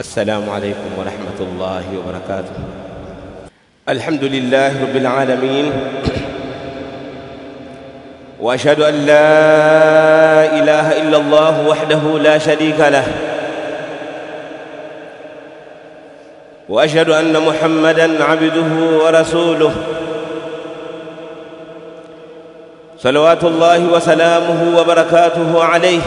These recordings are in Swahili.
السلام عليكم ورحمة الله وبركاته. الحمد لله رب العالمين وأشهد أن لا إله إلا الله وحده لا شريك له وأشهد أن محمدًا عبده ورسوله. صلوات الله وسلامه وبركاته عليه.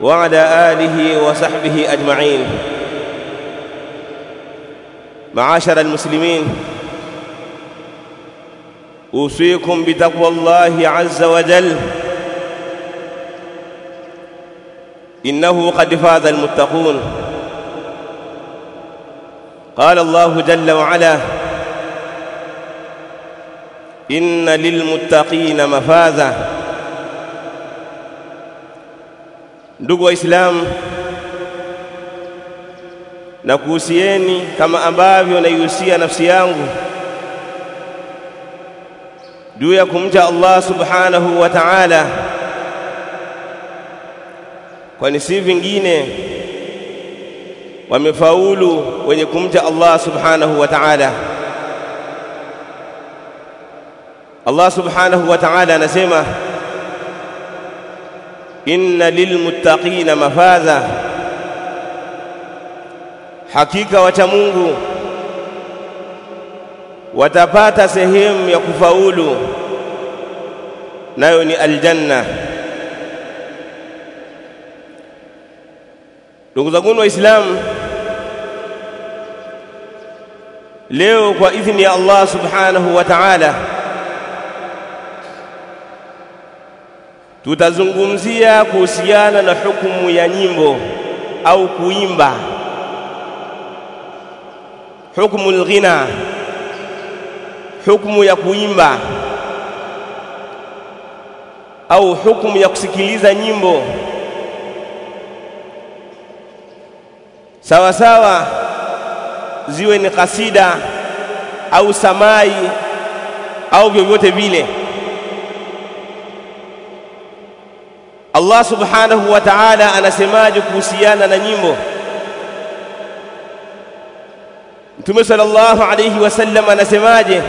وعلى آله وصحبه أجمعين. معاشر المسلمين أوصيكم بتقوى الله عز وجل. إنه قد فاز المتقون. قال الله جل وعلا إن للمتقين مفازا. Ndugu waislamu na kuhusieni kama ambavyo naihusia nafsi yangu juu ya kumcha Allah subhanahu wa ta'ala kwani si vingine wamefaulu wenye kumcha Allah subhanahu wa ta'ala. Allah subhanahu wa ta'ala anasema inna lilmuttaqina mafadha, hakika wacha Mungu watapata sehemu ya kufaulu nayo ni aljanna. Ndugu zangu waislamu leo kwa idhini ya Allah subhanahu wa ta'ala tutazungumzia kuhusiana na hukumu ya nyimbo au kuimba. Hukumu alghina hukumu ya kuimba au hukumu ya kusikiliza nyimbo. Sawa sawa ziwe ni kasida au samai au vyovyote vile Allah subhanahu wa ta'ala anasemaje kuhusiana na nyimbo Mtume sallallahu alayhi wasallam anasemaje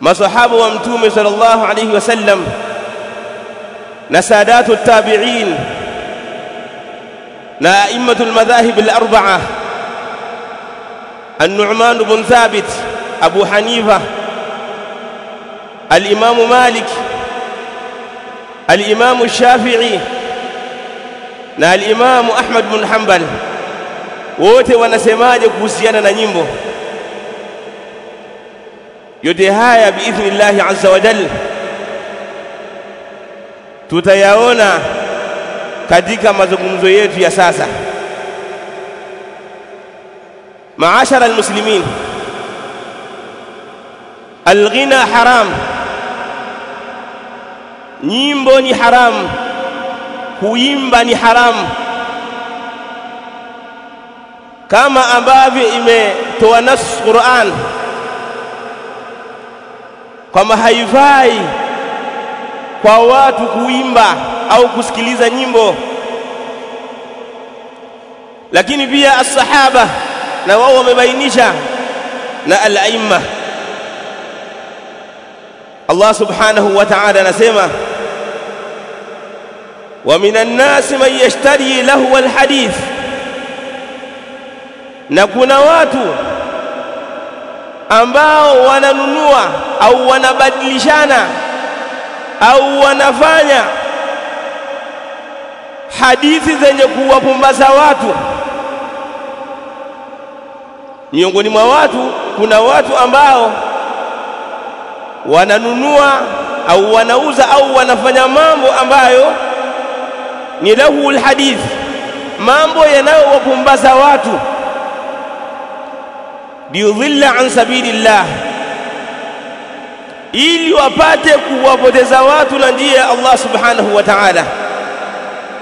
Masahaba wa Mtume sallallahu alayhi wasallam na sadatu tabi'in na a'immatu al-madhahib al-arba'a النعمان بن ثابت أبو حنيفة الإمام مالك الإمام الشافعي na al-Imam Ahmad bin Hanbal wote wanasemaje kuhusiana na nyimbo yote haya biidhnillahi azza wa jalla tutayaona katika mazungumzo yetu ya sasa maashara almuslimin alghina haram nyimbo ni haramu. Kuimba ni haramu. Kama ambavyo imetoa nas Qur'an kwamba haifai kwa watu kuimba au kusikiliza nyimbo. Lakini pia as-sahaba na wao wamebainisha na al-aimma Allah subhanahu wa ta'ala anasema wa minan nas man yashtari lahu alhadith. Na kuna watu ambao wananunua au wanabadilishana au wanafanya hadithi zenye kuwapumbaza watu. Miongoni mwa watu kuna watu ambao wananunua au wanauza au wanafanya mambo ambayo ni lahu alhadith mambo yanayowapumbaza watu. Liyudhilla an sabilillah ili wapate kuwapoteza watu na njia ya Allah subhanahu wa ta'ala.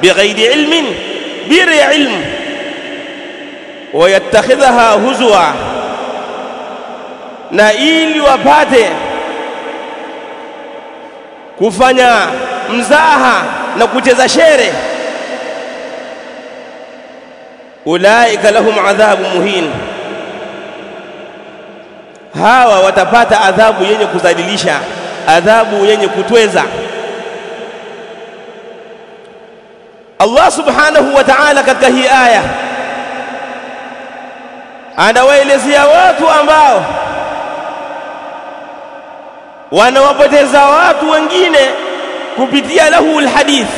Bighairi ilmin biri ya ilmu wayattakhidhaha huzwa na ili wapate kufanya mzaha na kucheza shere. Ulaika lahum adhabu muhin. Hawa watapata adhabu yenye kudhalilisha adhabu yenye kutweza. Allah subhanahu wa ta'ala katika hii aya anawaelezea watu ambao wanawapoteza watu wengine kupitia lahu alhadith.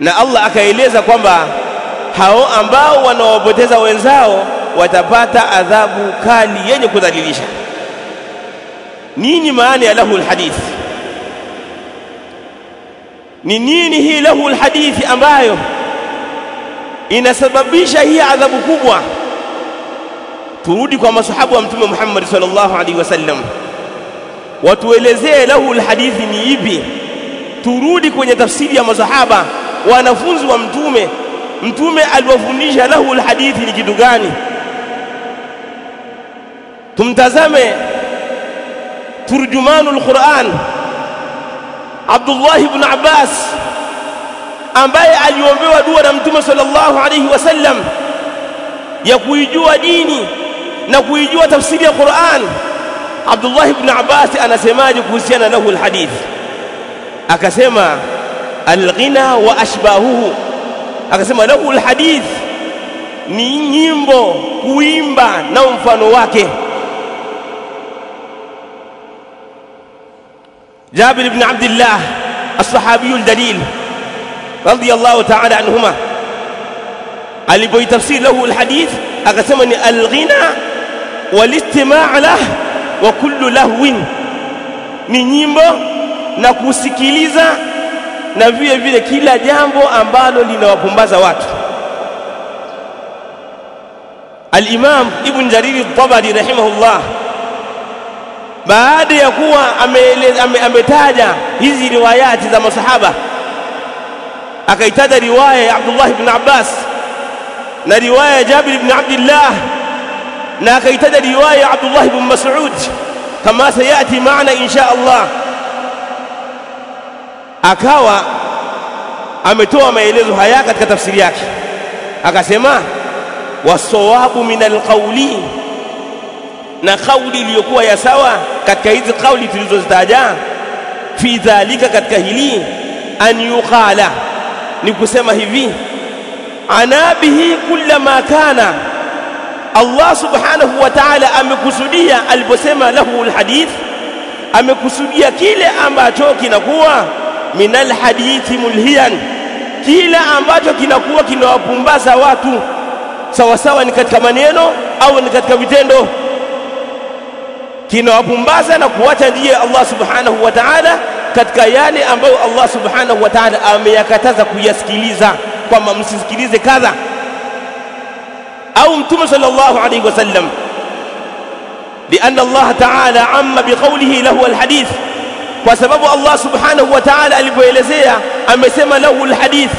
Na Allah akaeleza kwamba hao ambao wanawapoteza wenzao watapata adhabu kali yenye kudhalilisha. Nini maana ya lahu alhadith? Ni nini hii lahu alhadithi ambayo inasababisha hii adhabu kubwa turudi kwa masahabu wa mtume Muhammad sallallahu alaihi wasallam. Watuelezee lahu alhadithi ni ipi. Turudi kwenye tafsiri ya masahaba wanafunzi wa mtume. Mtume aliwafundisha lahu alhadithi ni kitu gani. Tumtazame turjumanul Qur'an. Abdullah ibn Abbas ambaye aliombewa dua na Mtume sallallahu alaihi wasallam ya kuijua dini na kuijua tafsiri ya Qur'an Abdullah ibn Abbas anasemaje kuhusiana lahu alhadith akasema alghina wa ashbahuhu akasema lahu alhadith ni nyimbo kuimba na mfano wake بن عبد الله الصحابي الدليل رضي الله تعالى عنهما alipoitafsiri lahu alhadith akasema ni alghina walistimaa lah wa kullu lahwin. Ni nyimbo na kusikiliza na vile vile kila jambo ambalo linawapumbaza watu. al-Imam Ibn Jarir al-Tabari rahimahullah baada ya kuwa ametaja ame, hizi riwayati za masahaba akaitaja riwaya ya Abdullah ibn Abbas na riwaya ya Jabir ibn Abdullah na akaitaja riwaya ya Abdullah ibn Mas'ud kama sayati maana insha Allah. Akawa ametoa maelezo haya katika tafsiri yake. Akasema wasawabu min alqauli na kauli iliyokuwa ya sawa katika hizi kauli tulizozitaja fi dhalika katika hili an yuqala ni kusema hivi anabihi kullama kana Allah subhanahu wa ta'ala amekusudia aliposema lahu alhadith amekusudia kile ambacho kinakuwa min alhadithi mulhiyan kila ambacho kinakuwa kinawapumbaza watu sawa sawa ni katika maneno au ni katika vitendo. Kinawapumbaza na kuwacha njia Allah subhanahu wa ta'ala katika yale ambayo Allah subhanahu wa ta'ala ameyakataza kuyasikiliza kwamba msisikilize kadha أو أمتم صلى الله عليه وسلم لأن الله تعالى عم بقوله له الحديث. وسبب الله سبحانه وتعالى البوليسية أم سما له الحديث.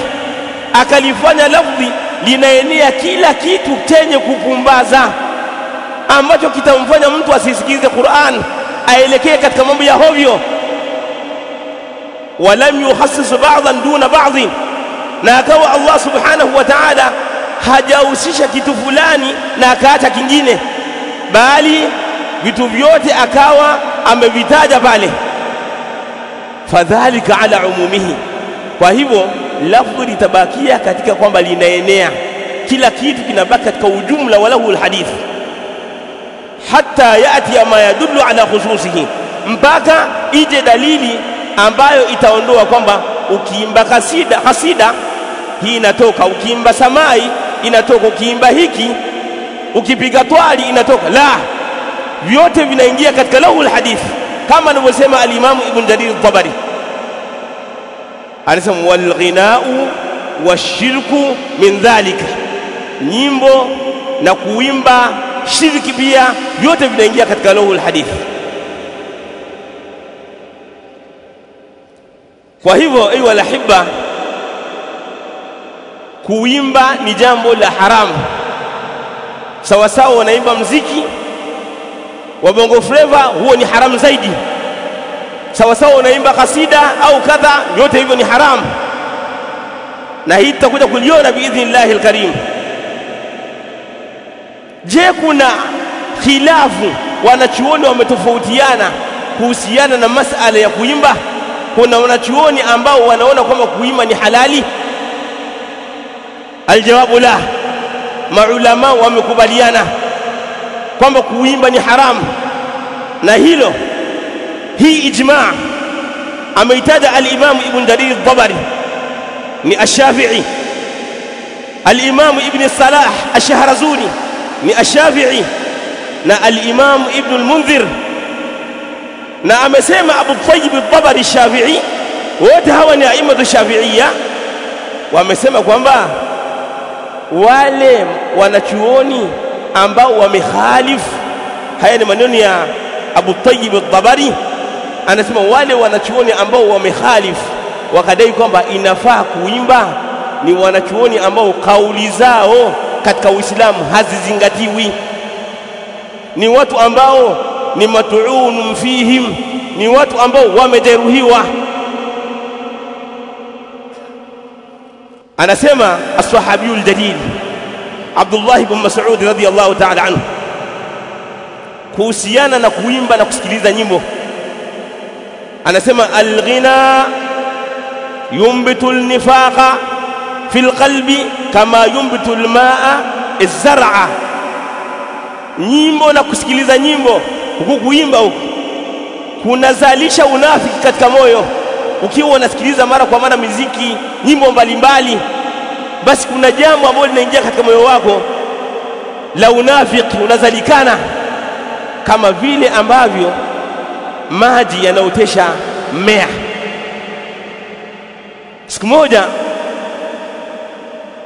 أكلفنا لفظي لنينيا كلا كيتو تاني كوكوم بازا أم بجو كتاب فنيا منتو أسيسكيز القرآن أي لكي كتكمم بيهوفيو ولم يخصص بعضا دون بعض. ناكو الله سبحانه وتعالى hajahusisha kitu fulani na akaacha kingine bali vitu vyote akawa amevitaja pale. Fadhalika ala umumihi. Kwa hivyo lafdhu litabakia katika kwamba linaenea. Kila kitu kinabaki katika ujumla walahu alhadith hatta yati ma yadullu ala khususihi. Mpaka ije dalili ambayo itaondoa kwamba ukiimba kasida kasida hii inatoka. Ukiimba samai inatoka. Ukiimba hiki ukipiga twali inatoka. La vyote vinaingia katika lahu alhadith kama anavyosema alimamu ibn jarir al-tabari. Anasema wal ghina'u washirku min dhalika. Nyimbo na kuimba shiriki pia vyote vinaingia katika lahu alhadith kwa hivyo ayu alahibba kuimba ni jambo la haramu. Sawa sawa wanaimba mziki wa bongo flava huo ni haramu zaidi. Sawa sawa wanaimba kasida au kadha yote hivyo ni haramu. Na hii tutakuja kuliona biidhnillahi alkarim. Je kuna khilafu wanachuoni wametofautiana kuhusiana na masala ya kuimba? Kuna wanachuoni ambao wanaona kwamba kuimba ni halali aljawabu la maulama wamekubaliana kwamba kuimba ni haramu na hilo hii ijmaa ameitaja al-Imam Ibn Jarir al-Tabari ni ash-Shafi'i Ibn Salah ash-Shahrazuri ni ash-Shafi'i na al-Imam Ibn al-Munzir na amesema Abu Tayyib al-Tabari ash-Shafi'i wote hawa ni aimatu shafi'iyya wamesema kwamba wale wanachuoni ambao wamehalifu haya ni maneno ya Abu Tayyib al-Dabari anasema wale wanachuoni ambao wamehalifu wakadai kwamba inafaa kuimba ni wanachuoni ambao kauli zao katika Uislamu hazizingatiwi. Ni watu ambao ni matuunun fihim ni watu ambao wamejeruhiwa anasema as-sahabiyul jalil Abdullah ibn Mas'ud radiyallahu ta'ala anhu kuhusiana na kuimba na kusikiliza nyimbo. Anasema alghina yumbitu alnifaqa fi alqalbi kama yumbitu almaa az-zar'a. Nyimbo na kusikiliza nyimbo huku kuimba huku kunazalisha unafiki katika moyo ukiwa unasikiliza mara kwa mara miziki nyimbo mbalimbali basi kuna jambo ambalo linaingia katika moyo wako la unafiki unazalikana kama vile ambavyo maji yanaotesha mmea. Siku moja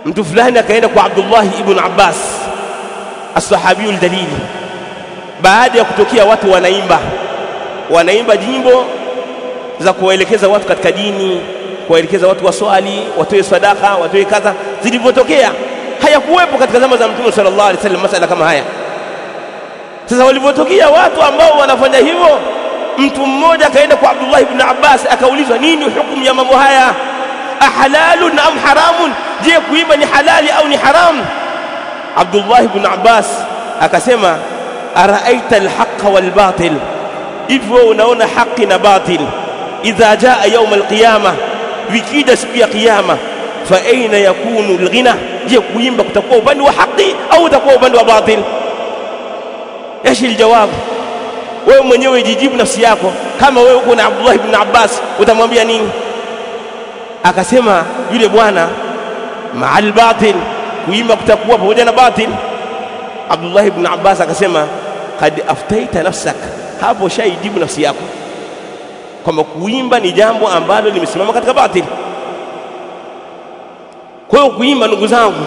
mtu fulani akaenda kwa Abdullah ibn Abbas as-sahabiyu dalili baada ya kutokea watu wanaimba wanaimba jimbo za kuwaelekeza watu katika dini kuwaelekeza watu waswali watoe sadaka watoe kadha zilivyotokea hayakuwepo katika zama za mtume sallallahu alaihi wasallam masala kama haya. Sasa walivyotokea watu ambao wanafanya hivyo mtu mmoja akaenda kwa Abdullah ibn Abbas akaulizwa nini hukumu ya mambo haya? Ahalalun am haramun? Je kuimba ni halali au ni haramu Abdullah ibn Abbas akasema araaita alhaqa walbatil hivyo unaona haki na batil إذا جاء يوم القيامة وكيد سبيا قيامة فأين يكون الغنى؟ يكوين بكتقوا بند وحقي أو تقوا بند وباطل؟ إيش الجواب؟ ومن يوي جيجيب نفسياكو كما ويكون عبد الله بن عباس وتمامي أنين أكسما يلبوانا مع الباطل كوين بكتقوا بوجنا باطل. عبد الله بن عباس أكسما قد أفتيت نفسك هابو شاي جيب نفسياكو. Kwamba kuimba ni jambo ambalo limesimama katika batil kwa hiyo kuimba ndugu zangu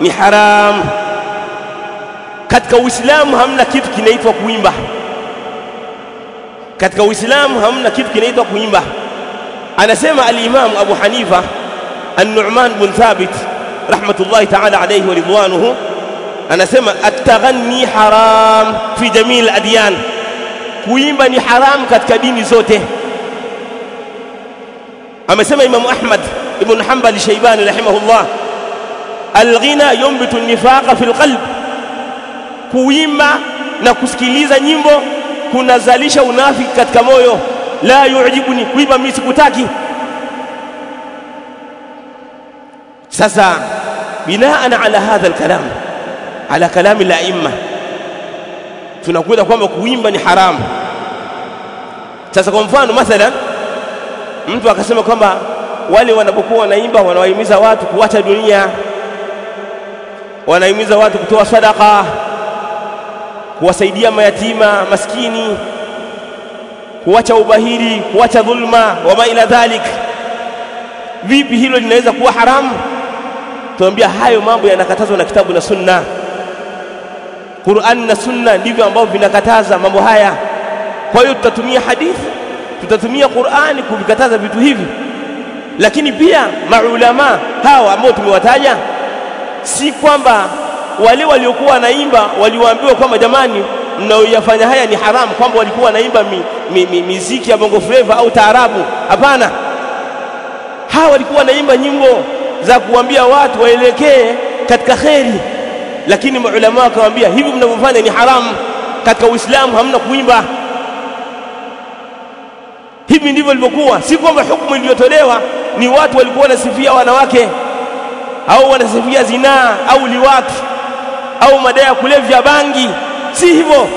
ni haramu katika Uislamu hamna kitu kinaitwa kuimba katika Uislamu hamna kitu kinaitwa kuimba anasema al-Imam Abu Hanifa An-Nu'man bin Thabit rahmatullahi ta'ala alayhi wa ridwanuhu anasema at-taghanni haram fi jamii al-adyan kuimba ni haramu katika dini zote. Amesema imamu Ahmad ibn Hanbal shaibani rahimahullah alghina yumbitu an-nifaqa fi al-qalb kuimba na kusikiliza nyimbo kunazalisha unafiki katika moyo. La yu'jibuni kuimba mimi sikutaki. Sasa binaan ala hadha alkalam ala kalami al-a'imma tunakuta kwamba kuimba ni haramu sasa kwa mfano mathalan mtu akasema kwamba wale wanapokuwa wanaimba wanawahimiza watu kuacha dunia wanahimiza watu kutoa sadaka kuwasaidia mayatima maskini kuacha ubahiri kuacha dhulma wama ila dhalik. Vipi hilo linaweza kuwa haramu tuambia hayo mambo yanakatazwa na kitabu na sunna. Qur'an na sunna ndivyo ambavyo vinakataza mambo haya kwa hiyo tutatumia hadithi tutatumia Qur'ani kuvikataza vitu hivi. Lakini pia maulama hawa ambao tumewataja si kwamba wale waliokuwa wanaimba waliwaambiwa kwamba jamani mnaoyafanya haya ni haramu kwamba walikuwa wanaimba mi, mi, mi, miziki ya bongo flava au taarabu. Hapana. Hawa walikuwa wanaimba nyimbo za kuambia watu waelekee katika kheri. Lakini maulama wakawaambia hivi mnavyofanya ni haramu. Katika Uislamu hamna kuimba hivi ndivyo ilivyokuwa. Si kwamba hukumu iliyotolewa ni watu walikuwa wanasifia wanawake au wanasifia zinaa au liwati au madai ya kulevya bangi. Si hivyo.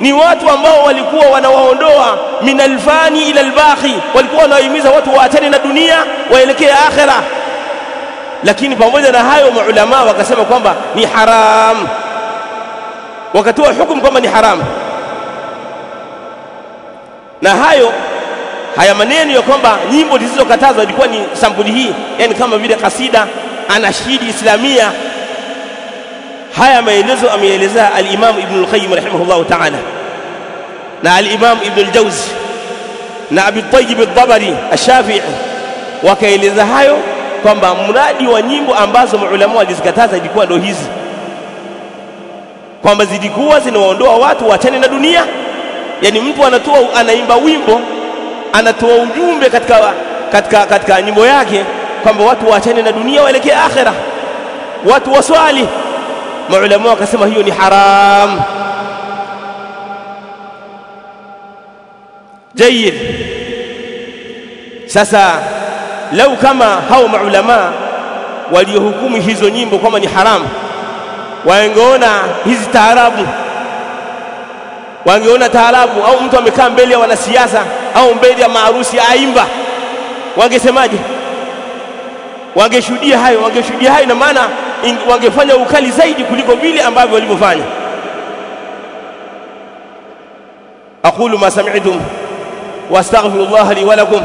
Ni watu ambao walikuwa wanawaondoa min alfani ila albaqi walikuwa wanawahimiza watu waachane na dunia waelekee akhera. Lakini pamoja na hayo maulama wakasema kwamba ni haram. Wakatoa hukumu kwamba ni haram na hayo haya maneno ya kwamba nyimbo zilizokatazwa ilikuwa ni sampuli hii yani kama vile kasida anashidi islamia. Haya maelezo ameelezea al-Imam Ibn al-Qayyim rahimahullah ta'ala na al-Imam Ibn al-Jawzi na Abi Tayyib al-Dabari ash-Shafi'i wakaeleza hayo kwamba mradi wa nyimbo ambazo maulama walizikataza ilikuwa ndo hizi. Kwamba zilikuwa zinawaondoa watu wachane na dunia yani mtu anatoa anaimba wimbo anatoa ujumbe katika katika katika nyimbo yake kwamba watu waachane na dunia waelekee akhera. Watu waswali. Maulama wakasema hiyo ni haram. Jayid sasa lau kama hao maulama waliohukumu hizo nyimbo kwamba ni haramu waengeona hizi taarabu wangeona taarabu au mtu amekaa mbele ya wanasiasa au mbele ya maarusi aimba wangesemaje wangeshuhudia hayo wangeshuhudia hayo na maana wangefanya ukali zaidi kuliko vile ambavyo walivyofanya aqulu ma sami'tum wastaghfirullah li wa lakum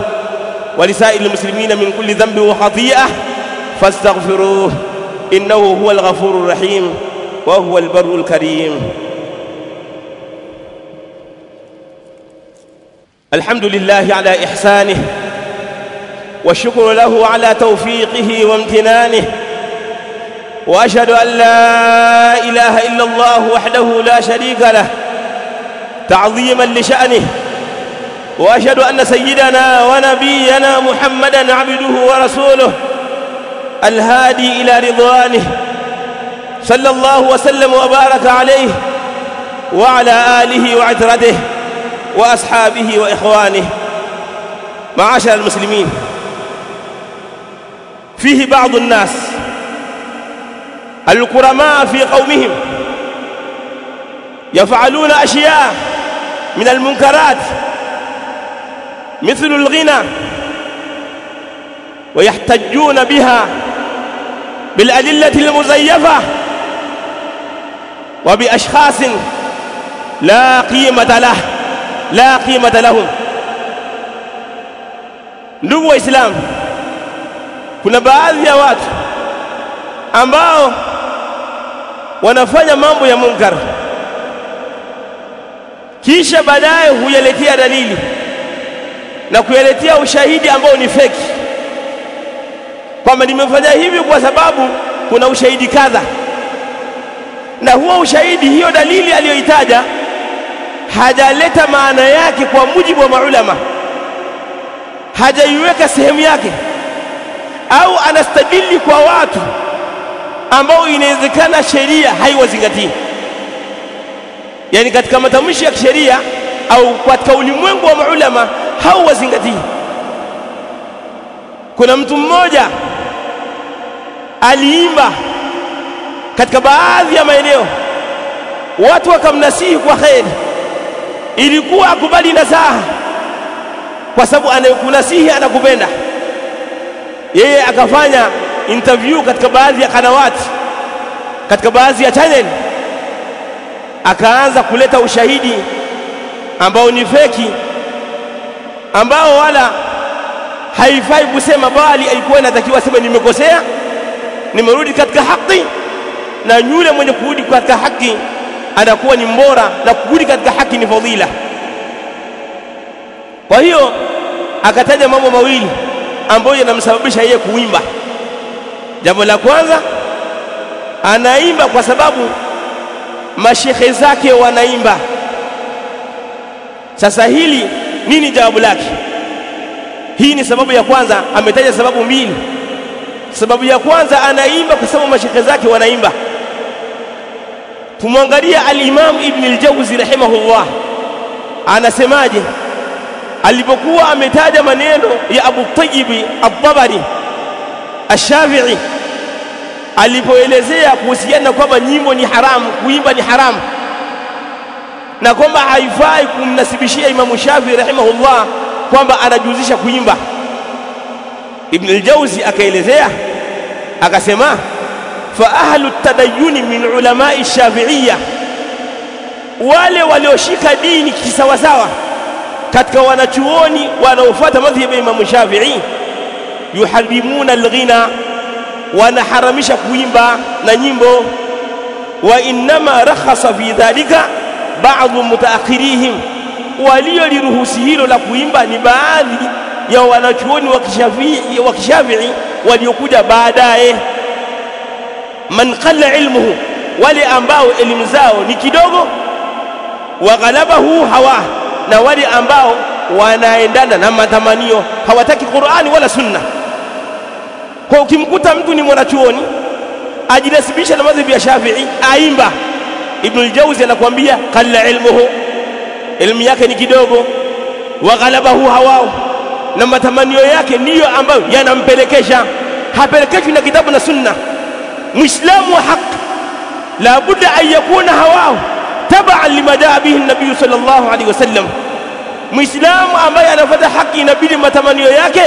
ولسائر المسلمين من كل ذنب وخطيئة فاستغفروه إنه هو الغفور الرحيم وهو البر الكريم الحمد لله على إحسانه والشكر له على توفيقه وامتنانه وأشهد أن لا إله إلا الله وحده لا شريك له تعظيما لشأنه وأشهد أن سيدنا ونبينا محمدا عبده ورسوله الهادي إلى رضوانه صلى الله وسلم وبارك عليه وعلى آله وعترته. وأصحابه وإخوانه. معاشر المسلمين. فيه بعض الناس الكرماء في قومهم. يفعلون أشياء من المنكرات مثل الغنى ويحتجون بها بالأدلة المزيفة وبأشخاص لا قيمة له. la qimata lahum. Ndugu waislamu kuna baadhi ya watu ambao wanafanya mambo ya munkar. Kisha baadaye huyaletea dalili na kuyaletea ushahidi ambao ni feki. Kwamba nimefanya hivi kwa sababu kuna ushahidi kadha. Na huo ushahidi hiyo dalili aliyoitaja hajaleta maana yake kwa mujibu wa maulama. Hajaiweka sehemu yake. Au anastadili kwa watu ambao inawezekana sheria haiwazingatii. Yani katika matamshi ya kisheria au katika ulimwengu wa maulama hauwazingatii. Kuna mtu mmoja aliimba katika baadhi ya maeneo. Watu wakamnasihi kwa kheri ilikuwa akubali nasaha. Kwa sababu anayekunasihi anakupenda. Yeye akafanya interview katika baadhi ya kanawati. Katika baadhi ya channel. Akaanza kuleta ushahidi ambao ni feki. Ambao wala haifai kusema bali alikuwa inatakiwa sema nimekosea nimerudi katika haki. Na yule mwenye kurudi katika haki anakuwa ni mbora na kurudi katika haki ni fadhila. Kwa hiyo akataja mambo mawili ambayo yanamsababisha yeye kuimba. Jambo la kwanza anaimba kwa sababu mashehe zake wanaimba. Sasa hili nini jawabu lake? Hii ni sababu ya kwanza ametaja sababu mbili. Sababu ya kwanza anaimba kwa sababu mashehe zake wanaimba tumwangalia al-Imam Ibn al-Jawzi rahimahullah. Anasemaje? Alipokuwa ametaja maneno ya Abu Tayyib al-Tabari ash-Shafi'i alipoelezea kuhusiana kwamba nyimbo ni haramu kuimba ni haramu na kwamba haifai kumnasibishia Imamu Shafi'i rahimahullah kwamba anajuzisha kuimba. Ibn al-Jawzi akaelezea akasema fa ahlu tadayyuni min ulamai shafi'iyya wale walioshika dini kisawasawa katika wanachuoni wanaofuata madhhabu ya Imam Shafi'i yuharimuna alghina wanaharamisha kuimba na nyimbo. Wa innama rakhasa fi dhalika ba'dhu mutaakhirihim walioliruhusi hilo la kuimba ni baadhi ya wanachuoni wa kishafi'i waliokuja baadaye man qalla ilmuhu wale ambao elimu zao ni kidogo wa ghalabahu hawa na wale ambao wanaendana na matamanio hawataki Qur'ani wala Sunna. Kwa ukimkuta mtu ni mwanachuoni ajinasibisha na madhhabi ya Shafi'i aimba. Ibn al-Jawzi anakuambia qalla ilmuhu elimu yake ni kidogo. Waghalabahu hawa na matamanio yake ndiyo ambayo yanampelekesha. Hapelekeshwi na kitabu na sunna مسلم وحق لا بد أن يكون هواه تبعا لما جاء به النبي صلى الله عليه وسلم. مسلم أما أنا فتح حق النبي لما تمني وياك.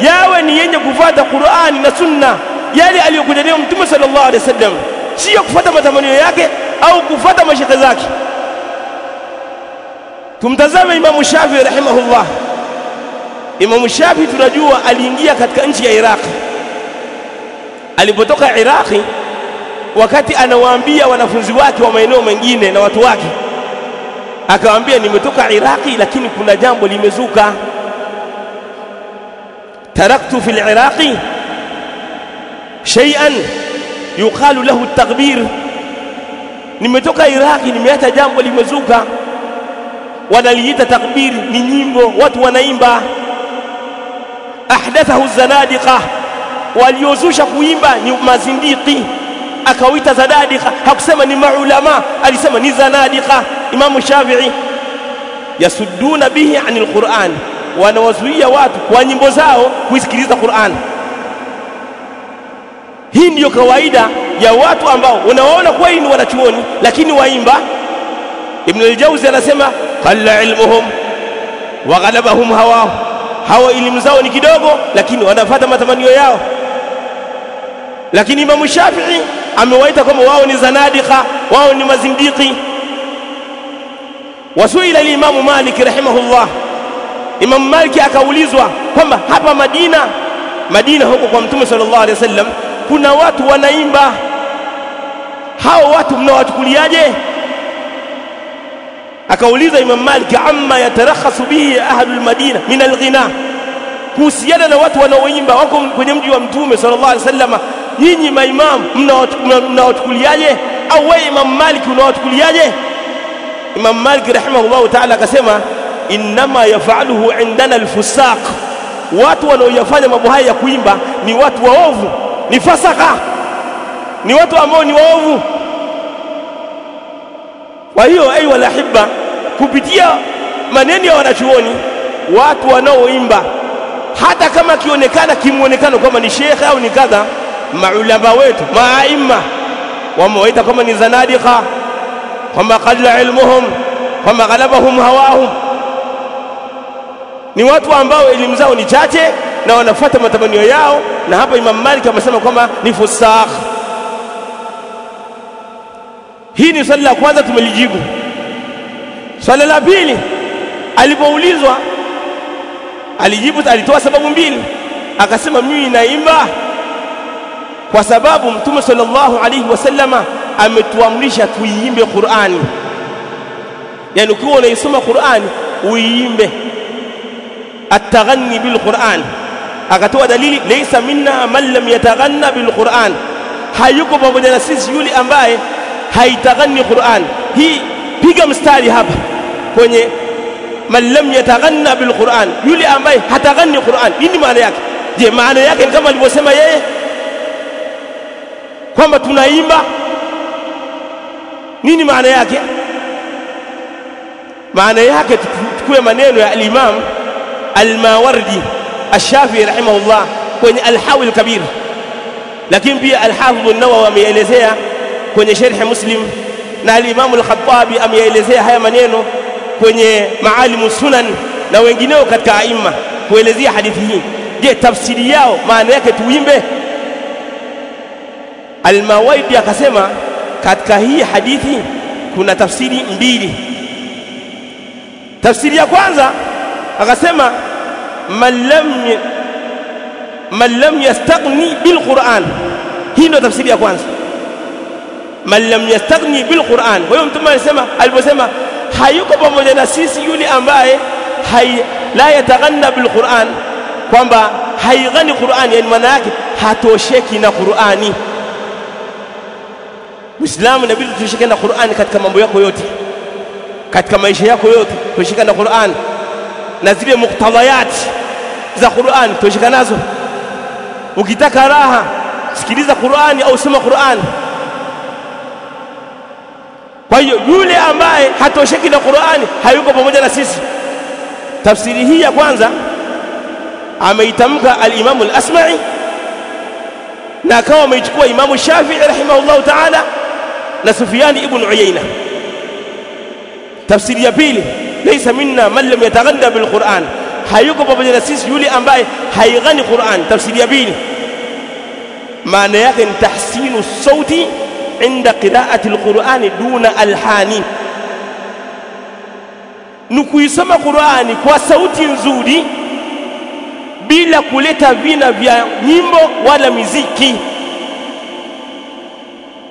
يا وين ينجب فاد القرآن والسنة يا لي ألي قدريهم تم صلى الله عليه وسلم. شيء فتح ما تمني وياك أو فتح ما شيخ ذاك. ثم تزام إمام الشافعي رحمه الله. إمام الشافعي ترجوه الإنجية كتك أنت يا إراقي alipotoka Iraqi wakati anawaambia wanafunzi wake wa maeneo mengine na watu wake akawaambia nimetoka Iraqi lakini kuna jambo limezuka. Taraktu fil Iraqi shay'an yuqalu lahu at-taghbir nimetoka Iraqi nimeacha jambo limezuka. Wanaliita takbir ni nyimbo watu wanaimba. Ahdathahu zanadiqa waliozusha kuimba ni mazindiki. Akawita zanadika hakusema ni maulama alisema ni zanadika. Imamu shafi'i yasudduna bihi ani quran wanawazuia watu kwa nyimbo zao kuisikiliza Qur'an. Hii ndiyo kawaida ya watu ambao unawaona kweli ni wanachuoni lakini waimba. Ibn al-Jawzi anasema qalla ilmuhum wa ghalabahum hawahum hawa elimu zao ni kidogo lakini wanafuata matamanio yao lakini Imamu Shafi'i amewaita kwamba wao ni zanadika wao ni mazindiki wasuila al-Imam Malik rahimahullah. Imamu Malik akaulizwa kwamba hapa Madina Madina huko kwa Mtume sallallahu alaihi wasallam kuna watu wanaimba. Hao watu mnawachukuliaje? Akauliza Imam Malik amma yatarakhasu bihi ahlul Madina min alghina? Kuhusiana na watu wanaoimba wako kwenye mji wa Mtume sallallahu alaihi wasallam nyinyi maimamu mnawachukuliaje? Au wewe Imam Malik unawachukuliaje? Imam Malik rahimahullahu ta'ala akasema innama yafaluhu indana alfusaq. Watu wanaoyafanya mambo haya ya kuimba ni watu waovu ni fasaka ni watu ambao ni waovu. Kwa hiyo ayu walahibba kupitia maneno ya wanachuoni watu wanaoimba hata kama akionekana kimwonekano kama ni shekhe au ni kadha maulama wetu maaima wamewaita kama ni zanadika kwamba kadla ilmuhum kwamba ghalabahum hawahum. Ni watu ambao elimu zao ni chache na wanafuata matamanio yao na hapa Imam Malik amesema kwamba ni fusakh. Hii ni swali la kwanza tumelijibu. Swali la pili alipoulizwa alijibu alitoa sababu mbili. Akasema mimi naimba kwa sababu mtume sallallahu alaihi wasallama ametuamrisha tuiimbe Qur'ani yani ukiwa unaisoma Qur'ani uiimbe at-taghanni bil Qur'an akatoa dalili laysa minna man lam yataghanna bil Qur'an hayuko pamoja na sisi yule ambaye haitaghanni Qur'an hii piga mstari hapa kwenye man lam yataghanna bil Qur'an yule ambaye hataghanni Qur'an nini maana yake je maana yake ni kama alivyosema yeye kwamba tunaimba. Nini maana yake? Maana yake tukue maneno ya al-Imam al-Mawardi ash-Shafi'i rahimahullah kwenye al-Hawi al-Kabir lakini pia al-Hafidh an-Nawawi ameelezea kwenye sharh Muslim na al-Imam al-Khattabi ameelezea haya maneno kwenye Maalimu Sunan na wengineo katika aima kuelezea hadithi hii. Je tafsiri yao maana yake tuimbe Al-Mawaidi akasema katika hii hadithi kuna tafsiri mbili. Tafsiri ya kwanza akasema man lam man lam yastaghni bil Qur'an hii ndio tafsiri ya kwanza. Man lam yastaghni bil Qur'an kwa hiyo mtume alisema aliposema hayuko pamoja na sisi yule ambaye hay, la yataghanna bil Qur'an kwamba haighani Qur'an yani maana yake hatosheki na Qur'ani Muislamu inabidi tushike na Qur'ani katika mambo yako yote. Katika maisha yako yote tushike na Qur'ani na zile muktadayat za Qur'ani tushike nazo. Ukitaka raha sikiliza Qur'ani au soma Qur'ani kwa hiyo yule ambaye hatosheki na Qur'ani hayuko pamoja na sisi. Tafsiri hii ya kwanza ameitamka al-Imam al-Asma'i na akawa ameichukua Imamu Shafi'i rahimahullahu ta'ala na Sufyan ibn Uyayna tafsiri ya pili laysa minna man lam yataghanna bil Qur'an hayuko pamoja na sisi yule ambaye haighani Qur'an tafsiri ya pili maana yake ni tahsinu sauti inda qira'ati al-Qur'an duna alhani ni kuisoma Qur'ani kwa sauti nzuri bila kuleta vina vya nyimbo wala miziki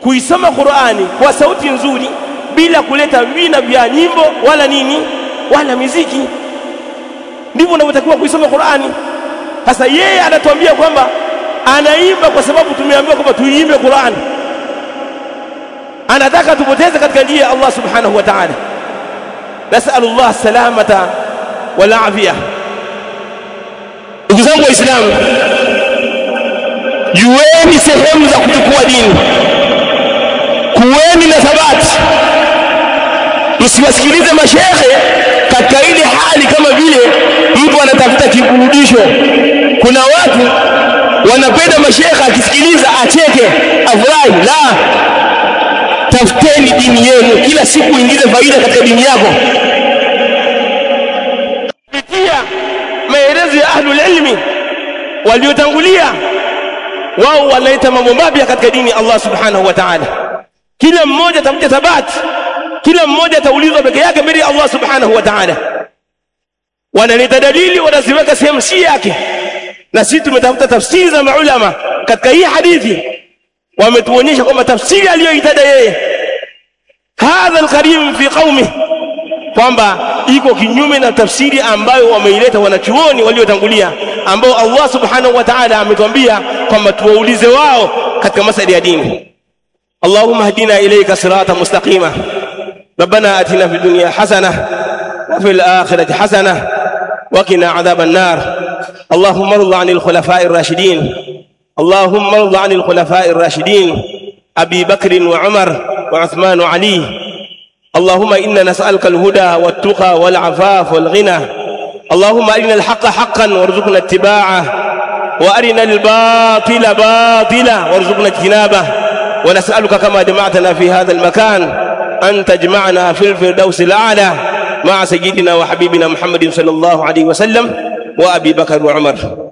kuisoma Qur'ani kwa sauti nzuri bila kuleta vina vya nyimbo wala nini wala miziki. Ndivyo unavyotakiwa kuisoma Qur'ani. Sasa yeye anatuambia kwamba anaimba kwa sababu tumeambiwa kwamba tuiimbe Qur'ani. Anataka tupoteze katika njia ya Allah subhanahu wa ta'ala. Nasalullah salamata wal afia ndugu zangu waislamu jueni sehemu za kuchukua dini kuweni na thabati msiwasikilize mashehe katika ile hali kama vile mtu anatafuta kiburudisho. Kuna watu wanapenda mashehe akisikiliza acheke afurahi. La tafuteni dini yenu. Kila siku ingize faida katika dini yako. Kupitia maelezo ya ahlul ilmi waliotangulia wao wanaita mambo mapya katika dini Allah subhanahu wa ta'ala kila mmoja atamja thabati kila mmoja ataulizwa peke yake mbele ya Allah subhanahu wa ta'ala. Wanaleta dalili wanaziweka sehemu si yake. Na sisi tumetafuta tafsiri za maulama. Katika hii hadithi wametuonyesha kwamba tafsiri aliyoitaja yeye. Hadha alkarim fi qaumi kwamba iko kinyume na tafsiri ambayo wameileta wanachuoni waliotangulia ambao Allah subhanahu wa ta'ala ametuambia kwamba tuwaulize wao katika masala ya dini اللهم اهدنا إليك صراطا مستقيما. ربنا آتنا في الدنيا حسنة وفي الآخرة حسنة وقنا عذاب النار. اللهم ارض عن الخلفاء الراشدين. اللهم ارض عن الخلفاء الراشدين. أبي بكر وعمر وعثمان وعلي. اللهم إنا نسألك الهدى والتقى والعفاف والغنى. اللهم أرنا الحق حقا وارزقنا اتباعه. وأرنا الباطل باطلا وارزقنا اجتنابه. ونسألك كما جمعتنا في هذا المكان أن تجمعنا في الفردوس الأعلى مع سيدنا وحبيبنا محمد صلى الله عليه وسلم وأبي بكر وعمر.